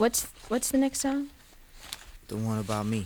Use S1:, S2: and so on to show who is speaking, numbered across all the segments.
S1: What's what's the next song?
S2: The one about me.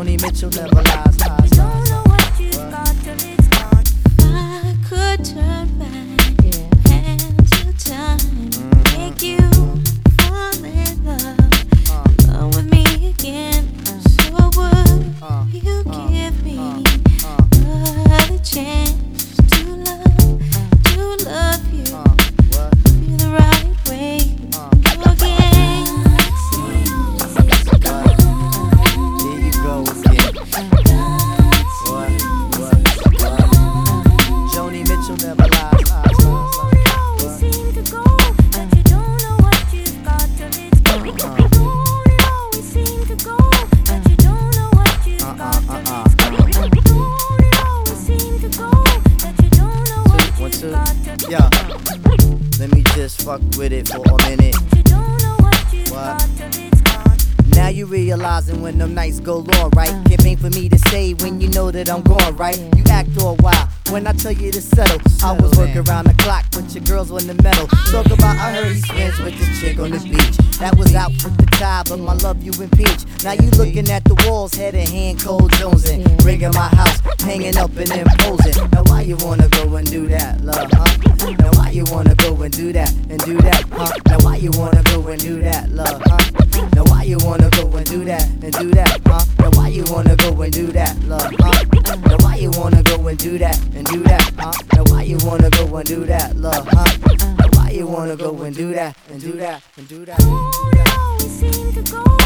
S2: Joni Mitchell never lies, lies,
S3: what you've
S2: two.
S3: got till it's
S2: Yeah. Let me just fuck with it for a minute.
S3: You don't know what you've
S2: What?
S3: got till it's gone.
S2: Now you realizing when them nights go long, right? It ain't for me to say when you know that I'm gone, right? You act all wild when I tell you to settle. I was working around the clock, but your girls on the metal. Talk about I heard he's friends with this chick on the beach. That was out with the tie, but my love you impeach. Now you looking at the walls, head in hand, cold Jonesing. Bringing my house, hanging up and imposing. Now why you wanna go and do that, love, huh? Now why you wanna go and do that and do that, huh? Now why you wanna go and do that, love, huh? Now why you wanna go and do that and do that, huh? Now why you wanna go and do that, love, huh? Now why you wanna go and do that and do that, huh? Now why you wanna go and do that, love, huh? Now why you wanna go and do that and do that and do that?
S3: Don't it always seem to go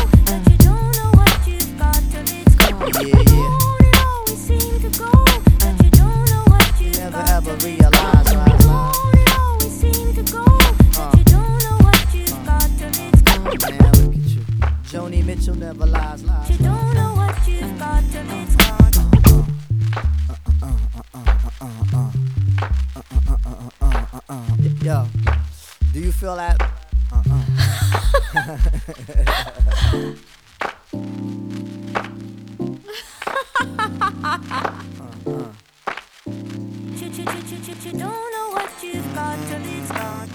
S2: Yo, do you feel that?
S3: Uh-uh. Gone.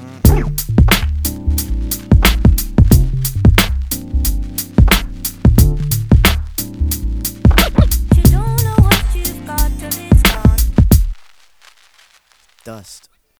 S2: Dust.